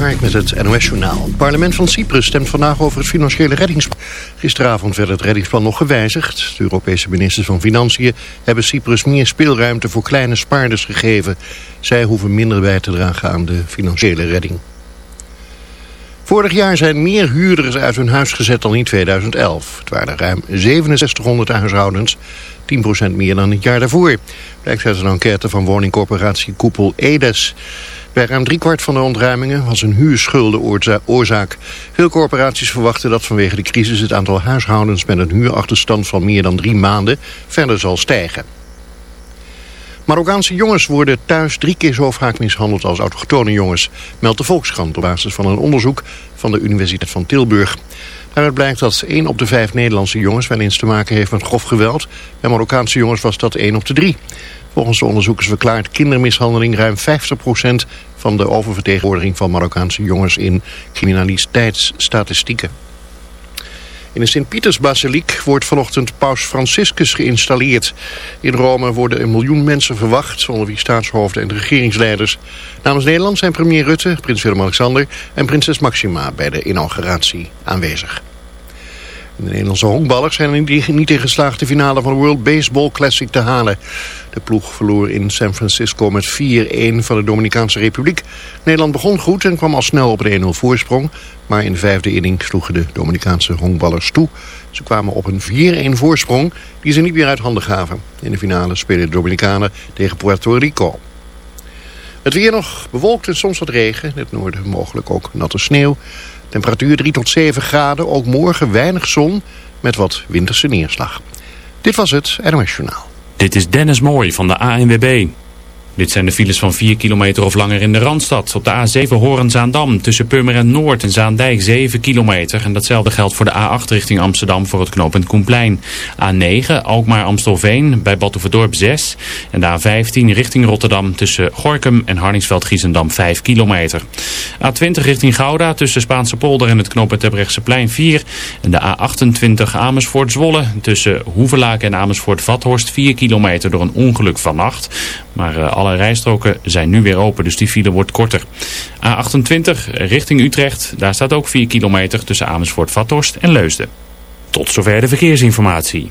Met het NOS-journaal. Het parlement van Cyprus stemt vandaag over het financiële reddingsplan. Gisteravond werd het reddingsplan nog gewijzigd. De Europese ministers van Financiën hebben Cyprus meer speelruimte voor kleine spaarders gegeven. Zij hoeven minder bij te dragen aan de financiële redding. Vorig jaar zijn meer huurders uit hun huis gezet dan in 2011. Het waren ruim 6700 huishoudens, 10% meer dan het jaar daarvoor. Blijkt uit een enquête van woningcorporatie Koepel Edes. Bij ruim driekwart van de ontruimingen was een huurschulden oorzaak. Veel corporaties verwachten dat vanwege de crisis het aantal huishoudens met een huurachterstand van meer dan drie maanden verder zal stijgen. Marokkaanse jongens worden thuis drie keer zo vaak mishandeld als autochtone jongens, meldt de Volkskrant op basis van een onderzoek van de Universiteit van Tilburg. Daaruit blijkt dat 1 op de 5 Nederlandse jongens wel eens te maken heeft met grof geweld. Bij Marokkaanse jongens was dat 1 op de 3. Volgens de onderzoekers verklaart kindermishandeling ruim 50% van de oververtegenwoordiging van Marokkaanse jongens in criminaliteitsstatistieken. In de Sint-Pietersbasiliek wordt vanochtend paus Franciscus geïnstalleerd. In Rome worden een miljoen mensen verwacht, onder wie staatshoofden en regeringsleiders. Namens Nederland zijn premier Rutte, prins Willem-Alexander en prinses Maxima bij de inauguratie aanwezig. De Nederlandse honkballers zijn niet in geslaagd de finale van de World Baseball Classic te halen. De ploeg verloor in San Francisco met 4-1 van de Dominicaanse Republiek. Nederland begon goed en kwam al snel op een 1-0 voorsprong. Maar in de vijfde inning sloegen de Dominicaanse honkballers toe. Ze kwamen op een 4-1 voorsprong die ze niet meer uit handen gaven. In de finale spelen de Dominicanen tegen Puerto Rico. Het weer nog bewolkt en soms wat regen. In het noorden mogelijk ook natte sneeuw. Temperatuur 3 tot 7 graden, ook morgen weinig zon met wat winterse neerslag. Dit was het NOS Journaal. Dit is Dennis Mooij van de ANWB. Dit zijn de files van 4 kilometer of langer in de Randstad. Op de A7 Horen-Zaandam tussen Purmerend Noord en Zaandijk 7 kilometer. En datzelfde geldt voor de A8 richting Amsterdam voor het knooppunt Koenplein. A9 Alkmaar-Amstelveen bij Batuverdorp 6. En de A15 richting Rotterdam tussen Gorkum en Harningsveld-Giezendam 5 kilometer. A20 richting Gouda tussen Spaanse polder en het knooppunt plein 4. En de A28 Amersfoort-Zwolle tussen Hoevelaak en Amersfoort-Vathorst 4 kilometer door een ongeluk vannacht. Maar uh, alle rijstroken zijn nu weer open, dus die file wordt korter. A28 richting Utrecht, daar staat ook 4 kilometer tussen Amersfoort-Vathorst en Leusden. Tot zover de verkeersinformatie.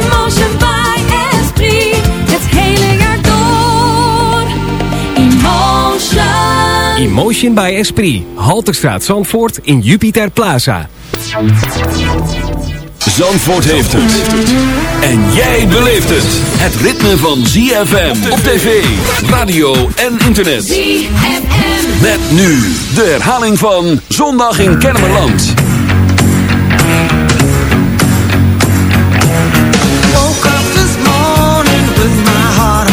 Emotion by Esprit. Het hele jaar door. Emotion. Emotion by Esprit. Halterstraat Zandvoort in Jupiter Plaza. Zandvoort heeft het. En jij beleeft het. Het ritme van ZFM op tv, radio en internet. ZFM. Met nu de herhaling van Zondag in Kennemerland. Heart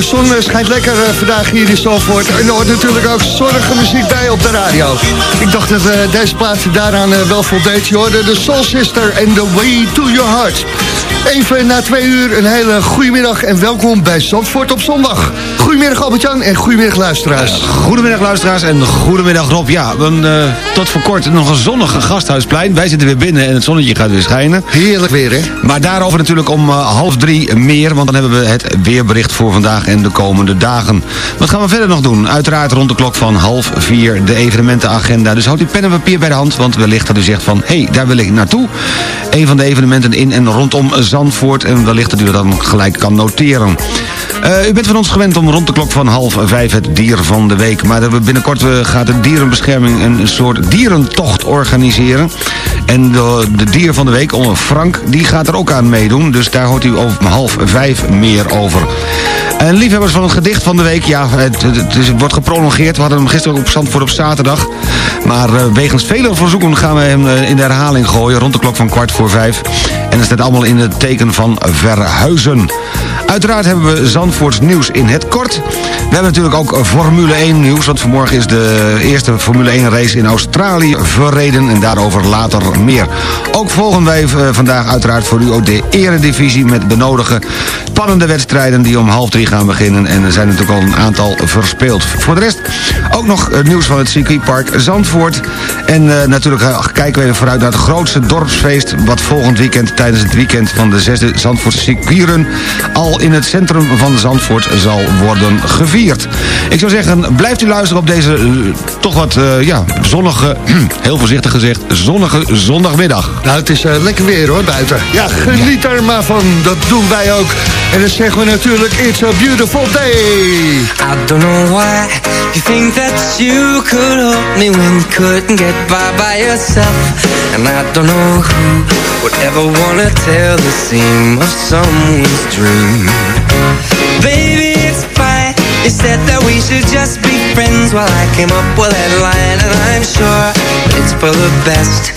de zon eh, schijnt lekker eh, vandaag hier in Zalvoort. En er hoort natuurlijk ook zonnige muziek bij op de radio. Ik dacht dat we deze plaats daaraan eh, wel voldeed. Je hoorde de Soul Sister en The Way to Your Heart. Even na twee uur een hele goedemiddag en welkom bij Zandvoort op zondag. Goedemiddag Albert-Jan en goedemiddag luisteraars. Goedemiddag luisteraars en goedemiddag Rob. Ja, een, eh, tot voor kort nog een zonnige gasthuisplein. Wij zitten weer binnen en het zonnetje gaat weer schijnen. Heerlijk weer, hè? Maar daarover natuurlijk om eh, half drie meer, want dan hebben we het weerbericht voor vandaag en de komende dagen. Wat gaan we verder nog doen? Uiteraard rond de klok van half vier de evenementenagenda. Dus houd uw pen en papier bij de hand, want wellicht dat u zegt van... hé, hey, daar wil ik naartoe. Een van de evenementen in en rondom Zandvoort en wellicht dat u dat dan gelijk kan noteren. Eh, u bent van ons gewend om rond de klok van half vijf het dier van de week. Maar binnenkort gaat de dierenbescherming een soort dierentocht organiseren. En de, dier van de week, Frank, die gaat er ook aan meedoen. Dus daar hoort u over half vijf meer over. En liefhebbers van het gedicht van de week, ja, het, wordt geprolongeerd. We hadden hem gisteren ook op Zandvoort op zaterdag. Maar uh, wegens vele verzoeken gaan we hem uh, in de herhaling gooien... rond de klok van kwart voor vijf. En dat staat allemaal in het teken van verhuizen. Uiteraard hebben we Zandvoorts nieuws in het kort. We hebben natuurlijk ook Formule 1 nieuws, want vanmorgen is de eerste Formule 1 race in Australië verreden en daarover later meer. Ook volgen wij eh, vandaag uiteraard voor u ook de eredivisie met de nodige spannende wedstrijden die om half drie gaan beginnen en er zijn natuurlijk al een aantal verspeeld. Voor de rest ook nog eh, nieuws van het circuitpark Zandvoort en eh, natuurlijk eh, kijken we even vooruit naar het grootste dorpsfeest wat volgend weekend tijdens het weekend van de zesde Zandvoortse circuitrun al in het centrum van Zandvoort zal worden gevierd. Ik zou zeggen, blijft u luisteren op deze eh, toch wat eh, ja, zonnige, heel voorzichtig gezegd, zonnige zondagmiddag. Nou, het is eh, lekker weer hoor, buiten. Ja, geniet er maar van. Dat doen wij ook. En dan zeggen we natuurlijk, it's a beautiful day. I don't know why you think that you could help me when you couldn't get by by yourself. And I don't know who would ever wanna tell the seam of someone's dream. Baby. You said that we should just be friends while I came up with that line, and I'm sure it's for the best.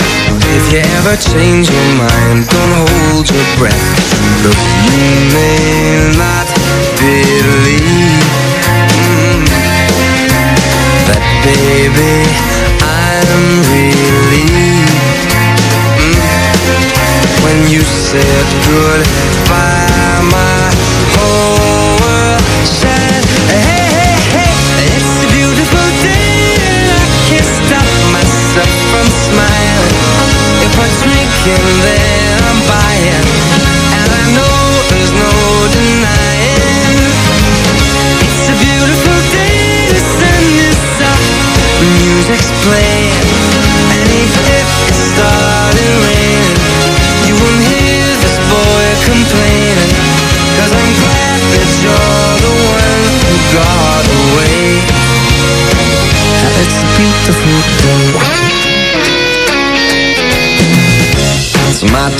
If you ever change your mind, don't hold your breath. Look, you may not believe mm, that, baby, I'm relieved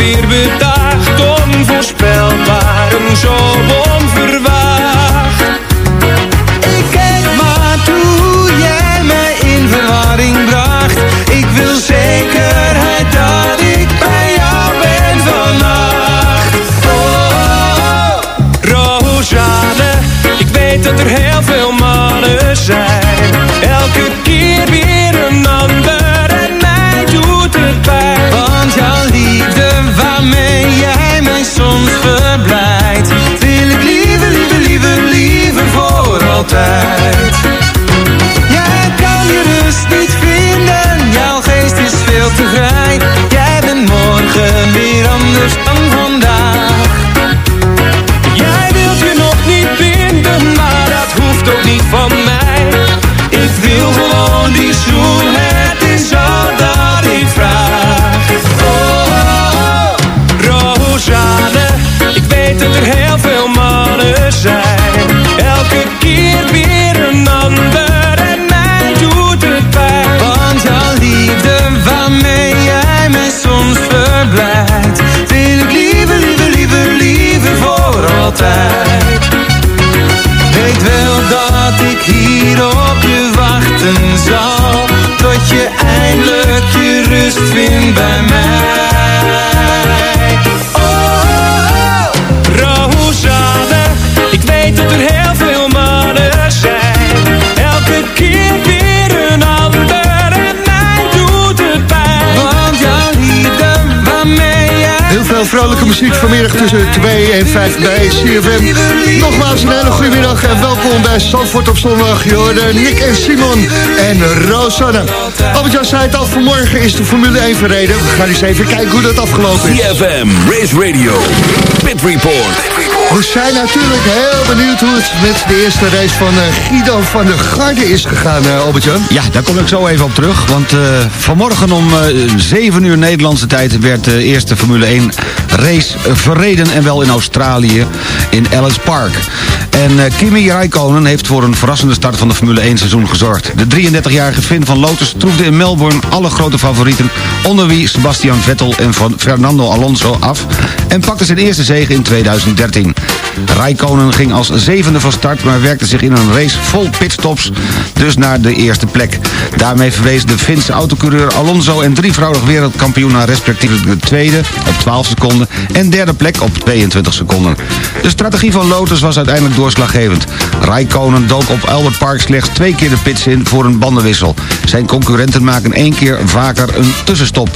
Jij je vrolijke muziek vanmiddag tussen 2 en 5 bij CFM. Nogmaals een hele goede middag en welkom bij Zandvoort op zondag. Je hoorde Nick en Simon en Rosanne. Albert-Jan zei het al, vanmorgen is de Formule 1 verreden. We gaan eens even kijken hoe dat afgelopen is. CFM, Race Radio, Pit Report. We zijn natuurlijk heel benieuwd hoe het met de eerste race van eh, Guido van der Garde is gegaan, uh, Albert-Jan. Ja, daar kom ik zo even op terug. Want eh, vanmorgen om eh 7 uur Nederlandse tijd werd de eerste Formule 1 race verreden. En wel in Australië, in Ellis Park. En eh, Kimi Räikkönen heeft voor een verrassende start van de Formule 1 seizoen gezorgd. De 33-jarige Finn van Lotus troefde in Melbourne alle grote favorieten... onder wie Sebastian Vettel en Van- Fernando Alonso af... en pakte zijn eerste zege in 2013. Räikkönen ging als zevende van start... maar werkte zich in een race vol pitstops dus naar de eerste plek. Daarmee verwees de Finse autocoureur Alonso en drievoudig wereldkampioen... naar respectievelijk de tweede op 12 seconden en derde plek op 22 seconden. De strategie van Lotus was uiteindelijk doorslaggevend. Räikkönen dook op Albert Park slechts twee keer de pits in voor een bandenwissel. Zijn concurrenten maken één keer vaker een tussenstop.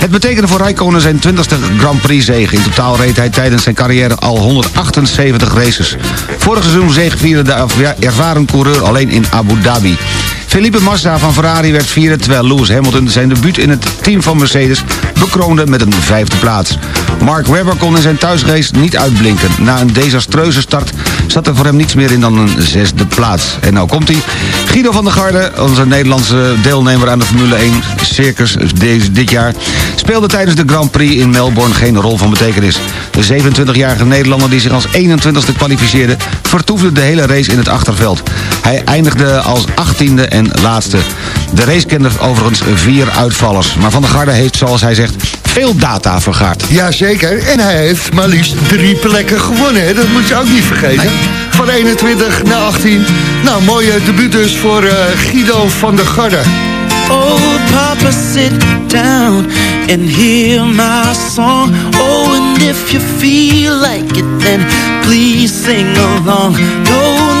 Het betekende voor Räikkönen zijn 20ste Grand Prix zege. In totaal reed hij tijdens zijn carrière al 178 races. Vorig seizoen zegevierde de ervaren coureur alleen in Abu Dhabi. Felipe Massa van Ferrari werd vierde... terwijl Lewis Hamilton zijn debuut in het team van Mercedes... bekroonde met een vijfde plaats. Mark Webber kon in zijn thuisrace niet uitblinken. Na een desastreuze start zat er voor hem niets meer in dan een zesde plaats. En nou komt hij. Guido van der Garde, onze Nederlandse deelnemer aan de Formule 1 Circus dit jaar... speelde tijdens de Grand Prix in Melbourne geen rol van betekenis. De 27-jarige Nederlander die zich als 21ste kwalificeerde... vertoefde de hele race in het achterveld. Hij eindigde als 18e en laatste. De race kende overigens vier uitvallers. Maar Van der Garde heeft, zoals hij zegt, veel data vergaard. Jazeker, en hij heeft maar liefst drie plekken gewonnen. Hè? Dat moet je ook niet vergeten. Van 21 naar 18. Nou, mooie debuut dus voor eh, Guido van der Garde. Oh, Papa, sit down and hear my song. Oh, and if you feel like it, then please sing along. No,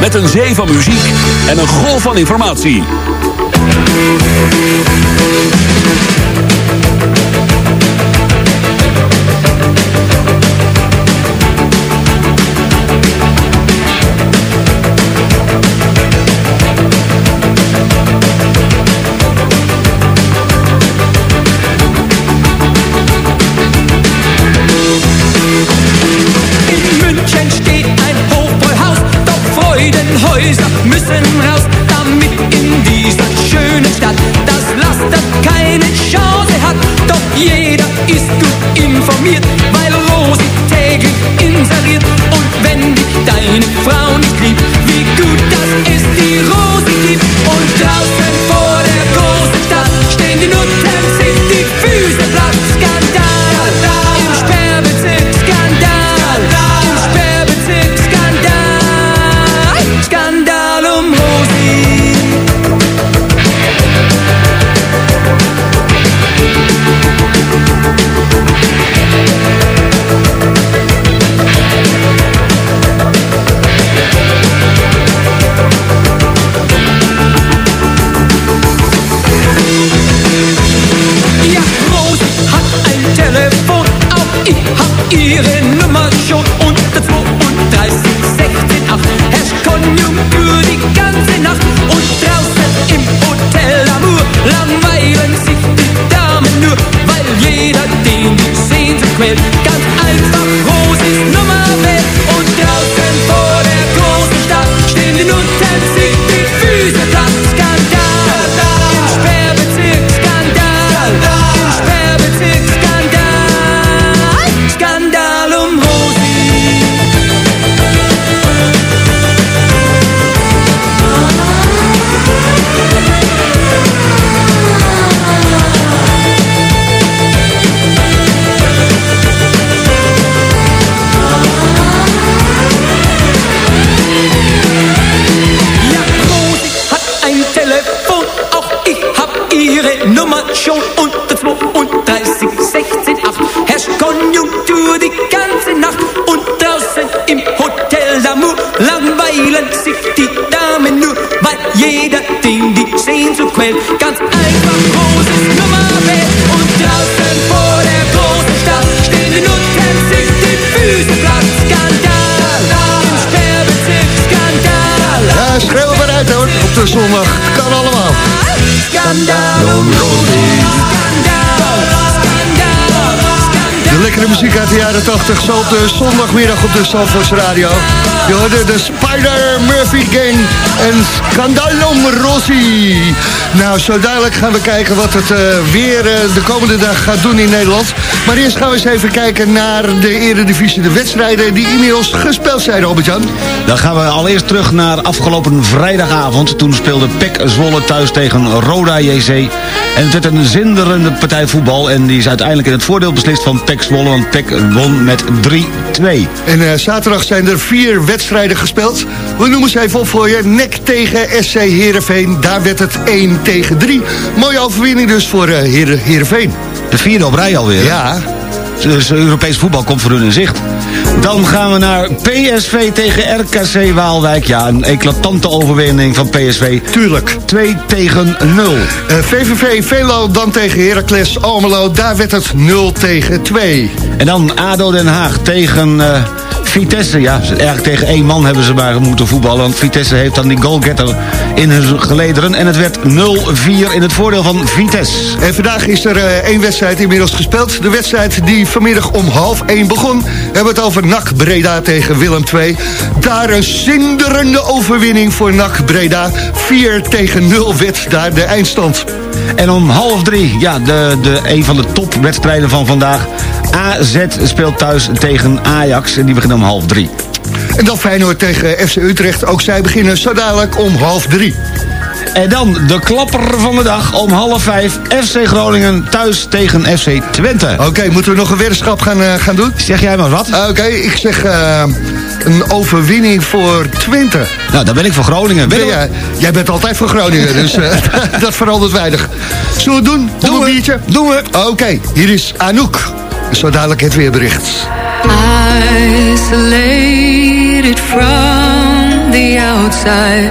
Met een zee van muziek en een golf van informatie. Welt ganz muziek de jaren 80, zo zondagmiddag op de Zandvoorts Radio. Je hoorde de Spider Murphy Gang en Scandalum Rossi. Nou, zo dadelijk gaan we kijken wat het eh, weer eh, de komende dag gaat doen in Nederland. Maar eerst gaan we eens even kijken naar de eredivisie, de wedstrijden die inmiddels gespeeld zijn, Albert-Jan. Dan gaan we allereerst terug naar afgelopen vrijdagavond. Toen speelde PEC Zwolle thuis tegen Roda JC. En het werd een zinderende partij voetbal. En die is uiteindelijk in het voordeel beslist van PEC Zwolle. Want PEC won met 3-2. En eh, zaterdag zijn er vier wedstrijden gespeeld. We noemen ze even op voor je. NEC tegen SC Heerenveen. Daar werd het 1 tegen 3. Mooie overwinning dus voor Heer, Heerenveen. De vierde op rij alweer. Ja. Dus Europees voetbal komt voor hun in zicht. Dan gaan we naar PSV tegen RKC Waalwijk. Ja, een eclatante overwinning van PSV. Tuurlijk. 2 tegen 0. Eh, VVV Velo dan tegen Heracles Almelo. Daar werd het 0 tegen 2. En dan ADO Den Haag tegen eh, Vitesse. Ja, eigenlijk tegen één man hebben ze maar moeten voetballen. Want Vitesse heeft dan die goalgetter in hun gelederen. En het werd 0-4 in het voordeel van Vitesse. En vandaag is er eh, één wedstrijd inmiddels gespeeld. De wedstrijd die vanmiddag om half 1 begon. We hebben het over NAC Breda tegen Willem II. Daar een zinderende overwinning voor NAC Breda. 4 tegen 0 werd daar de eindstand. En om half drie, ja, de, de, een van de topwedstrijden van vandaag. AZ speelt thuis tegen Ajax en die beginnen om half drie. En dan Feyenoord tegen FC Utrecht. Ook zij beginnen zo dadelijk om half drie. En dan de klapper van de dag om half vijf. FC Groningen thuis tegen FC Twente. Oké, moeten we nog een weddenschap gaan, eh, gaan doen? Zeg jij maar wat? Oké, ik zeg eh, een overwinning voor Twente. Nou, dan ben ik voor Groningen. Ben jij, jij bent altijd voor Groningen, dus eh, dat verandert weinig. Zullen we het doen? Doen we een biertje? Doen we. Oké, hier is Anouk. Zo dadelijk het weerbericht. Isolated from the outside,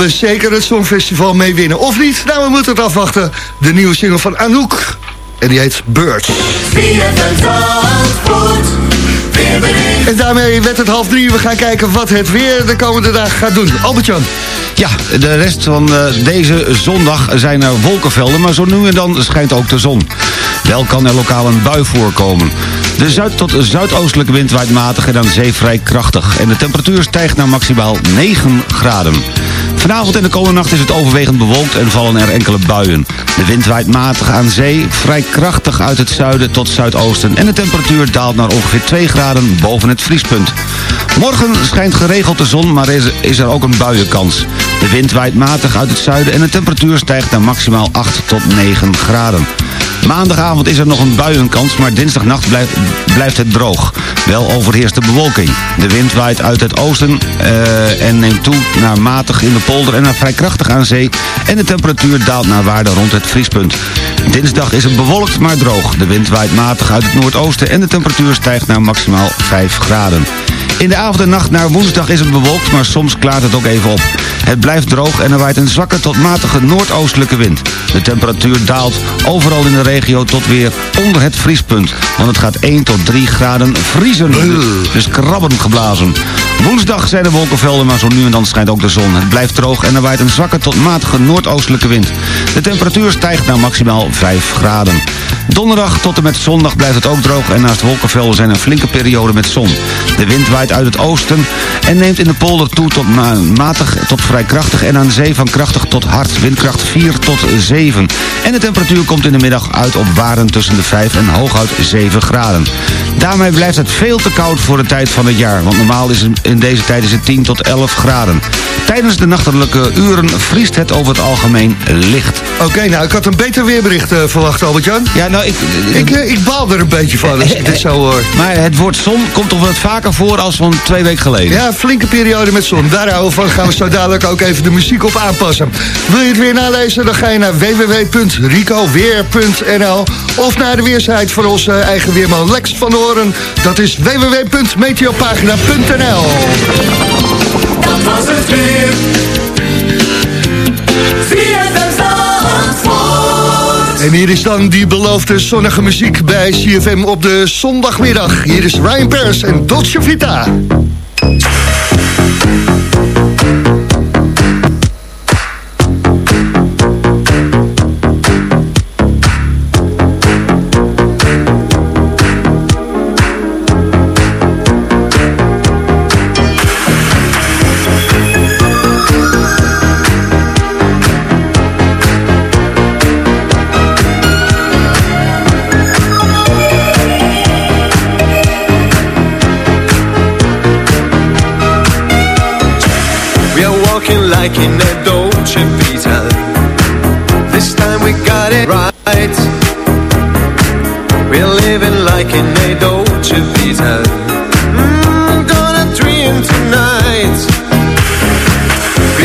we zeker het Songfestival mee winnen. Of niet? Nou, we moeten het afwachten. De nieuwe single van Anouk. En die heet Birds. En daarmee werd het half drie. We gaan kijken wat het weer de komende dagen gaat doen. Albert-Jan. Ja, de rest van eh, deze zondag zijn er wolkenvelden, maar zo nu en dan schijnt ook de zon. Wel kan er lokaal een bui voorkomen. De zuid- tot zuidoostelijke wind waait matig en aan zee vrij krachtig. En de temperatuur stijgt naar maximaal 9 graden. Vanavond en de komende nacht is het overwegend bewolkt en vallen er enkele buien. De wind waait matig aan zee, vrij krachtig uit het zuiden tot zuidoosten... en de temperatuur daalt naar ongeveer 2 graden boven het vriespunt. Morgen schijnt geregeld de zon, maar is, is er ook een buienkans. De wind waait matig uit het zuiden en de temperatuur stijgt naar maximaal 8 tot 9 graden. Maandagavond is er nog een buienkans, maar dinsdagnacht blijft, blijft het droog. Wel overheerst de bewolking. De wind waait uit het oosten eh, en neemt toe naar matig in de polder en naar vrij krachtig aan zee. En de temperatuur daalt naar waarde rond het vriespunt. Dinsdag is het bewolkt, maar droog. De wind waait matig uit het noordoosten en de temperatuur stijgt naar maximaal 5 graden. In de avond en nacht naar woensdag is het bewolkt, maar soms klaart het ook even op. Het blijft droog en er waait een zwakke tot matige noordoostelijke wind. De temperatuur daalt overal in de regio tot weer onder het vriespunt. Want het gaat 1 tot 3 graden vriezen. Dus krabben geblazen. Woensdag zijn de wolkenvelden, maar zo nu en dan schijnt ook de zon. Het blijft droog en er waait een zwakke tot matige noordoostelijke wind. De temperatuur stijgt naar maximaal 5 graden. Donderdag tot en met zondag blijft het ook droog en naast wolkenvelden zijn een flinke periode met zon. De wind waait uit het oosten en neemt in de polder toe tot ma- matig tot vrij krachtig en aan zee van krachtig tot hard. Windkracht 4 tot 7. En de temperatuur komt in de middag uit op waren tussen de 5 en hooguit 7 graden. Daarmee blijft het veel te koud voor de tijd van het jaar, want normaal is het in deze tijd is het 10 tot 11 graden. Tijdens de nachtelijke uren vriest het over het algemeen licht. Oké, nou, ik had een beter weerbericht eh, verwacht, Albert-Jan. Ja, nou, ik... Ik, eh, ik baal er een beetje van als ik dit zo hoor. Maar het woord zon komt toch wat vaker voor als van twee weken geleden. Ja, flinke periode met zon. Daar houden we van. Gaan we zo dadelijk ook even de muziek op aanpassen. Wil je het weer nalezen? Dan ga je naar www.ricoweer.nl of naar de weersite van onze eigen weerman Lex van Horen. Dat is www.meteopagina.nl Dat was het weer. En hier is dan die beloofde zonnige muziek bij CFM op de zondagmiddag. Hier is Ryan Pers en Dolce Vita.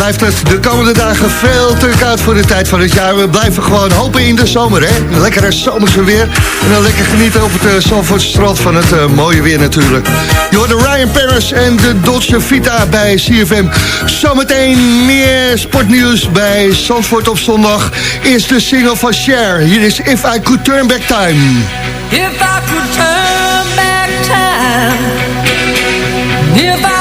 Blijft het de komende dagen veel te koud voor de tijd van het jaar. We blijven gewoon hopen in de zomer, hè. Lekkere zomerse weer. En dan lekker genieten op het uh, Zandvoortse strand van het eh, mooie weer natuurlijk. Je hoorde Ryan Paris en de Dolce Vita bij CFM. Zometeen meer sportnieuws bij Zandvoort op zondag. Eerst de single van Cher. Hier is If I Could Turn Back Time. If I could turn back time, if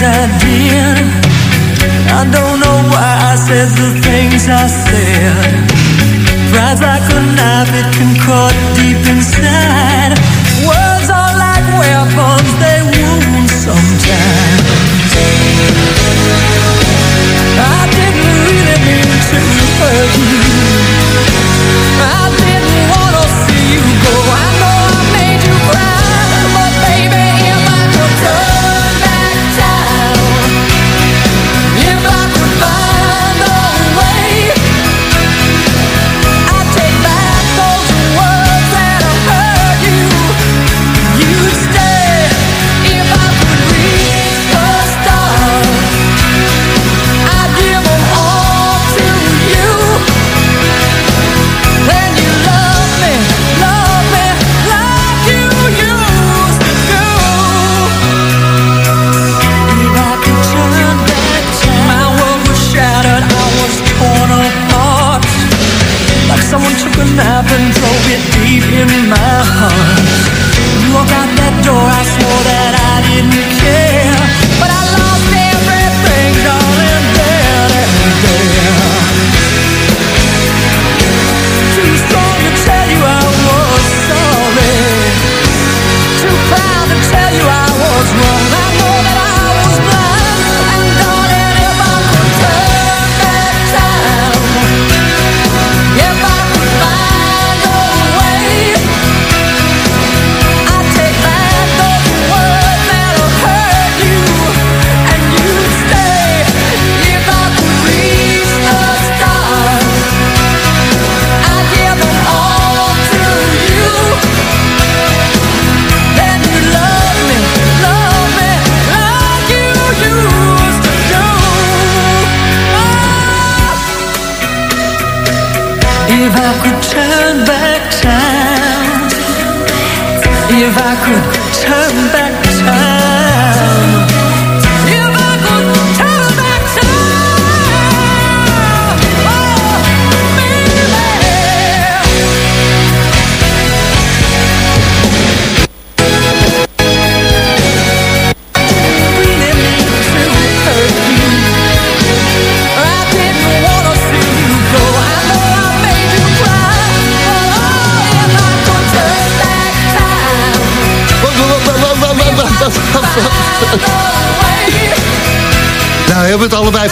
things I don't know why I said the things I said. Like a knife, it can cut deep inside. Words are like weapons, they wound sometimes. I didn't really mean to hurt you. I my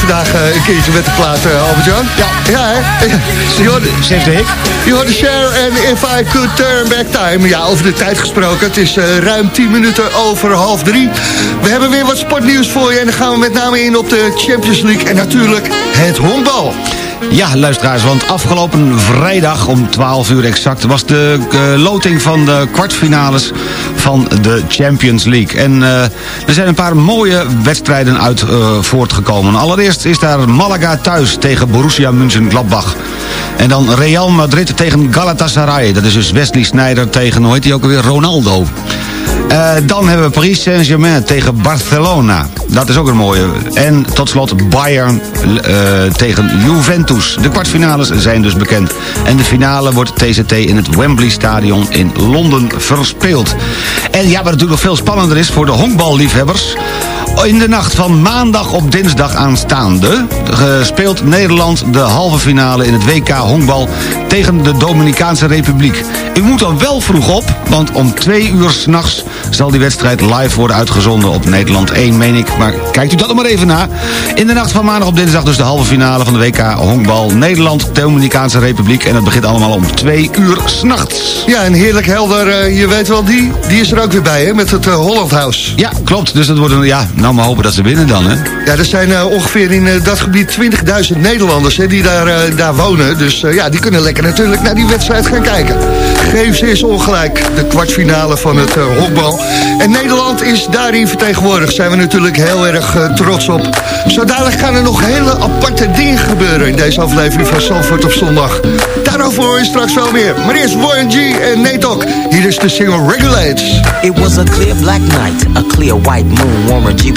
vandaag eh, een keertje met de plaat, uh, Albert-Jan? Ja. Ja, hè? Zegt de hik. Cher en If I Could Turn Back Time. Ja, over de tijd gesproken. Het is eh, ruim 10 minuten over half drie. We hebben weer wat sportnieuws voor je. En dan gaan we met name in op de Champions League. En natuurlijk het honkbal. Ja, luisteraars, want afgelopen vrijdag om 12 uur exact... was de eh, loting van de kwartfinales van de Champions League. En eh, er zijn een paar mooie wedstrijden uit eh, voortgekomen. Allereerst is daar Malaga thuis tegen Borussia Mönchengladbach. En dan Real Madrid tegen Galatasaray. Dat is dus Wesley Sneijder tegen, hoe heet hij ook alweer, Ronaldo. Eh, dan hebben we Paris Saint-Germain tegen Barcelona. Dat is ook een mooie. En tot slot Bayern eh, tegen Juventus. De kwartfinales zijn dus bekend. En de finale wordt TCT in het Wembley Stadion in Londen verspeeld. En ja, wat natuurlijk nog veel spannender is voor de honkballiefhebbers... In de nacht van maandag op dinsdag aanstaande eh, speelt Nederland de halve finale in het WK honkbal tegen de Dominicaanse Republiek. U moet dan wel vroeg op, want om twee uur s'nachts zal die wedstrijd live worden uitgezonden op Nederland 1, meen ik. Maar kijkt u dat nog maar even na. In de nacht van maandag op dinsdag dus de halve finale van de WK honkbal Nederland, Dominicaanse Republiek. En dat begint allemaal om twee uur s'nachts. Ja, en heerlijk helder, eh, je weet wel die, die is er ook weer bij hè, met het uh, Holland House. Ja, klopt. Dus dat wordt een, ja, nou maar hopen dat ze winnen dan hè. Ja, er zijn eh, ongeveer in eh, dat gebied 20.000 Nederlanders hè, die daar, eh, daar wonen. Dus eh, ja, die kunnen lekker natuurlijk naar die wedstrijd gaan kijken. Geef ze eens ongelijk, de kwartfinale van het eh, honkbal. En Nederland is daarin vertegenwoordigd. Zijn we natuurlijk heel erg trots op. Zo dadelijk gaan er nog hele aparte dingen gebeuren in deze aflevering van Zandvoort op zondag. Daarover hoor je straks wel meer. Maar eerst Warren G en Nate Ook. Hier is de single Regulates. It was a clear black night, a clear white moon. Warren G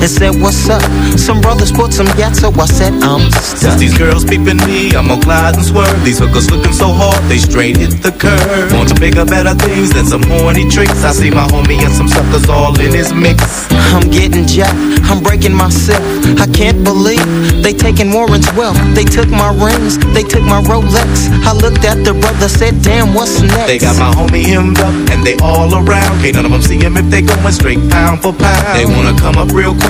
and said, what's up? Some brothers put some gas, so I said, I'm stuck. Since these girls peeping me, I'm gonna glide and swerve. These hookers looking so hard, they straight hit the curve. Want to bigger, better things than some horny tricks. I see my homie and some suckers all in his mix. I'm getting jacked, I'm breaking myself. I can't believe they taking Warren's wealth. They took my rings, they took my Rolex. I looked at the brother, said, damn, what's next? They got my homie hemmed up and they all around. Can't none of them see him if they going straight pound for pound. They wanna come up real quick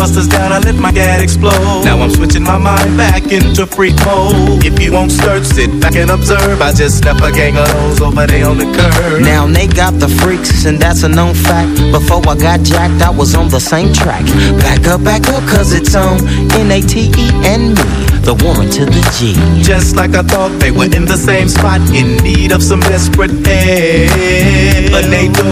Busters down, I let my gat explode. Now I'm switching my mind back into freak mode. If you won't search, sit back and observe. I just left a gang of those over there on the curb. Now they got the freaks, and that's a known fact. Before I got jacked, I was on the same track. Back up, back up, cause it's on N-A-T-E and me, the Warren to the G. Just like I thought they were in the same spot, in need of some desperate help.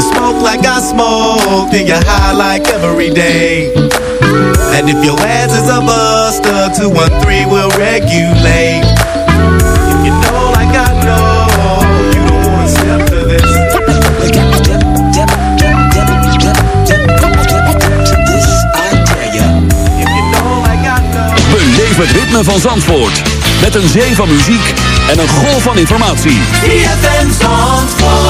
You smoke like I smoke, then you're high like every day. And if your ass is a buster, 213 will regulate. If you know, like I know, you don't wanna step to this. Beleef het ritme van Zandvoort. Met een zee van muziek en een golf van informatie. ZFM Zandvoort.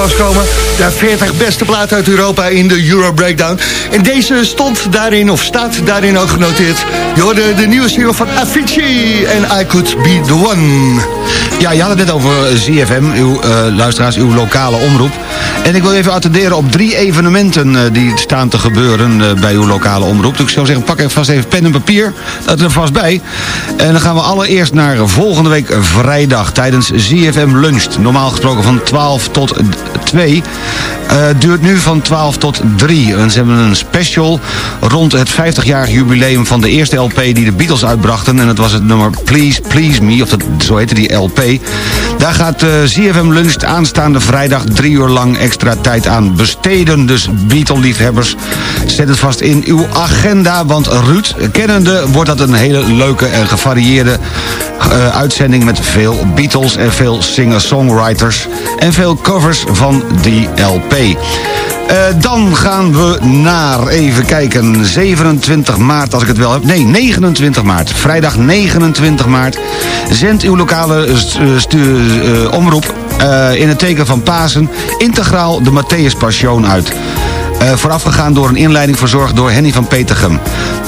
Langskomen. De 40 beste plaat uit Europa in de Euro Breakdown. En deze stond daarin, of staat daarin ook genoteerd. Je hoorde de nieuwe single van Avicii en I Could Be The One. Ja, je had het net over ZFM, uw eh, luisteraars, uw lokale omroep. En ik wil even attenderen op drie evenementen eh, die staan te gebeuren eh, bij uw lokale omroep. Dus ik zou zeggen, pak even vast even pen en papier, dat er vast bij. En dan gaan we allereerst naar volgende week vrijdag tijdens ZFM Lunch. Normaal gesproken van 12 tot 2. Eh, duurt nu van 12 tot 3. En ze hebben een special rond het 50-jarig jubileum van de eerste LP die de Beatles uitbrachten. En dat was het nummer Please Please Me, of dat, zo heette die LP. Daar gaat ZFM Lunch aanstaande vrijdag drie uur lang extra tijd aan besteden. Dus Beatle-liefhebbers, zet het vast in uw agenda. Want Ruud, kennende, wordt dat een hele leuke en gevarieerde eh, uitzending... met veel Beatles en veel singer-songwriters... en veel covers van die LP. Eh, dan gaan we naar, even kijken, 27 maart als ik het wel heb. Nee, 29 maart. Vrijdag 29 maart. Zendt uw lokale eh, omroep in het teken van Pasen... integraal de Matthäus Passion uit. Eh, voorafgegaan door een inleiding verzorgd door Henny van Petergem.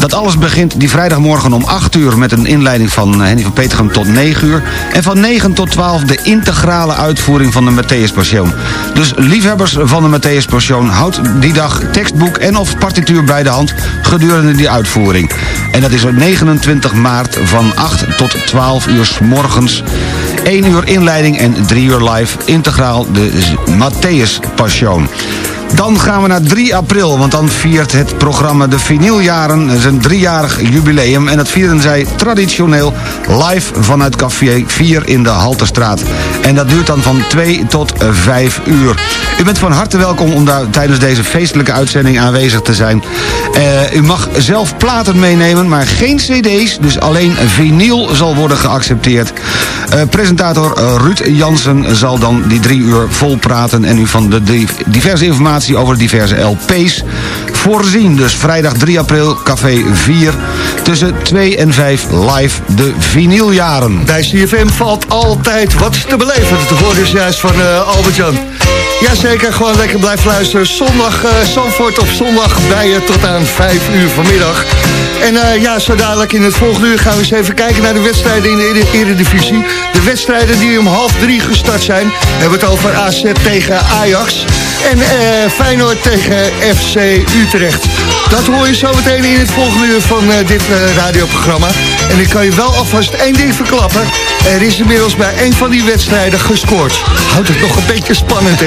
Dat alles begint die vrijdagmorgen om 8 uur... met een inleiding van eh, Henny van Petergem tot 9 uur. En van 9 tot 12 de integrale uitvoering van de Matthäus Passion. Dus liefhebbers van de Matthäus Passion... houdt die dag tekstboek en of partituur bij de hand... gedurende die uitvoering. En dat is op 29 maart van 8 tot 12 uur s morgens. 1 uur inleiding en 3 uur live integraal de Matthäus Passion. Dan gaan we naar 3 april, want dan viert het programma De Vinyljaren zijn driejarig jubileum. En dat vieren zij traditioneel live vanuit Café 4 in de Halterstraat. En dat duurt dan van 2 tot 5 uur. U bent van harte welkom om daar tijdens deze feestelijke uitzending aanwezig te zijn. Eh, u mag zelf platen meenemen, maar geen cd's. Dus alleen vinyl zal worden geaccepteerd. Eh, presentator Ruud Jansen zal dan die drie uur vol praten... en u van de di- diverse informatie over diverse LP's voorzien. Dus vrijdag 3 april, café 4, tussen 2 en 5 live de vinyljaren. Bij CFM valt altijd wat te beleven. Dat is juist van eh, Albert-Jan. Jazeker, gewoon lekker blijven luisteren. Zondag, eh Zandvoort op zondag bij tot aan 5 uur vanmiddag. En eh, ja, zo dadelijk in het volgende uur gaan we eens even kijken naar de wedstrijden in de Ere- Eredivisie. De wedstrijden die om half drie gestart zijn. We hebben het over AZ tegen Ajax. En eh, Feyenoord tegen FC Utrecht. Dat hoor je zo meteen in het volgende uur van dit radioprogramma. En ik kan je wel alvast één ding verklappen. Er is inmiddels bij één van die wedstrijden gescoord. Houdt het nog een beetje spannend, hè?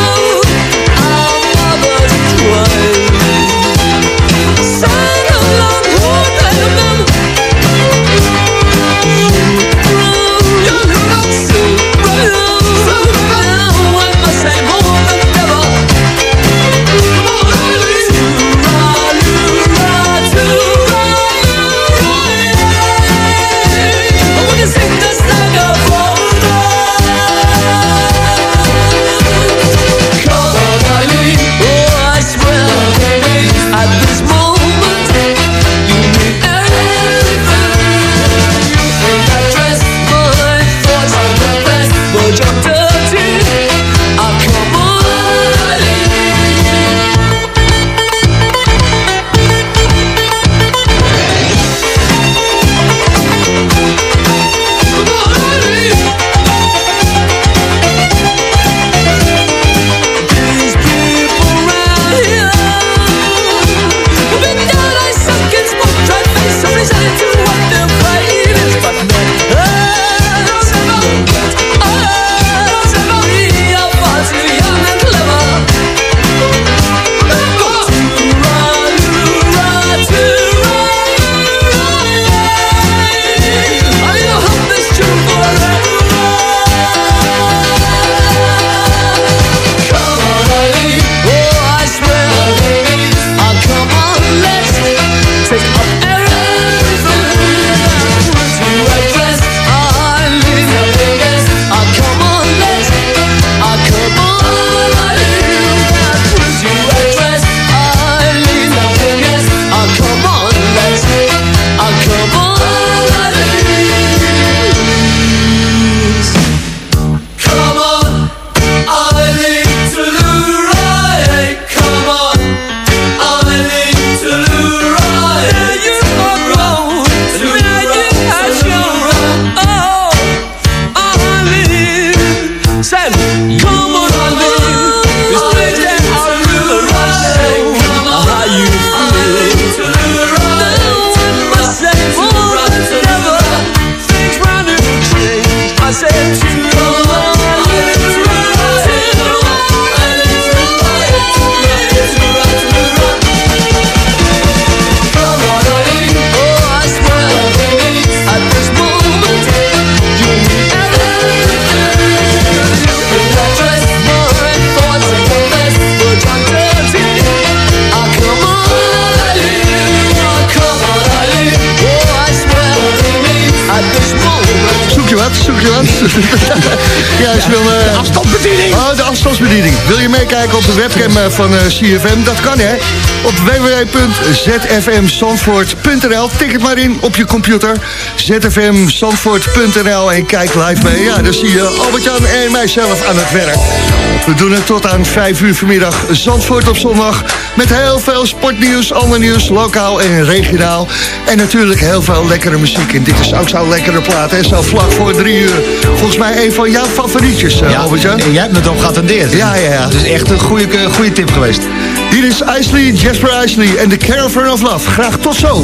wat? Zoek je wat? ja, is wel... Uh... Afstandsbediening! Oh de afstandsbediening. Wil je meekijken op de webcam eh, van eh, CFM? Dat kan, hè? Op www.zfmzandvoort.nl Tik het maar in op je computer. zfmzandvoort.nl En kijk live mee. Ja, dan zie je Albert-Jan en mijzelf aan het werk. We doen het tot aan 5 uur vanmiddag. Zandvoort op zondag. Met heel veel sportnieuws, ander nieuws, lokaal en regionaal. En natuurlijk heel veel lekkere muziek. En dit is ook zo'n lekkere plaat, hè? Zo vlak voor drie uur. Volgens mij een van jouw favorietjes, uh, Albert-Jan. Jij hebt het op geattendeerd. Ja, ja, ja. Het is echt een goede, goede tip geweest. Hier is Isley, Jasper Isley en The Caravan of Love. Graag tot zo.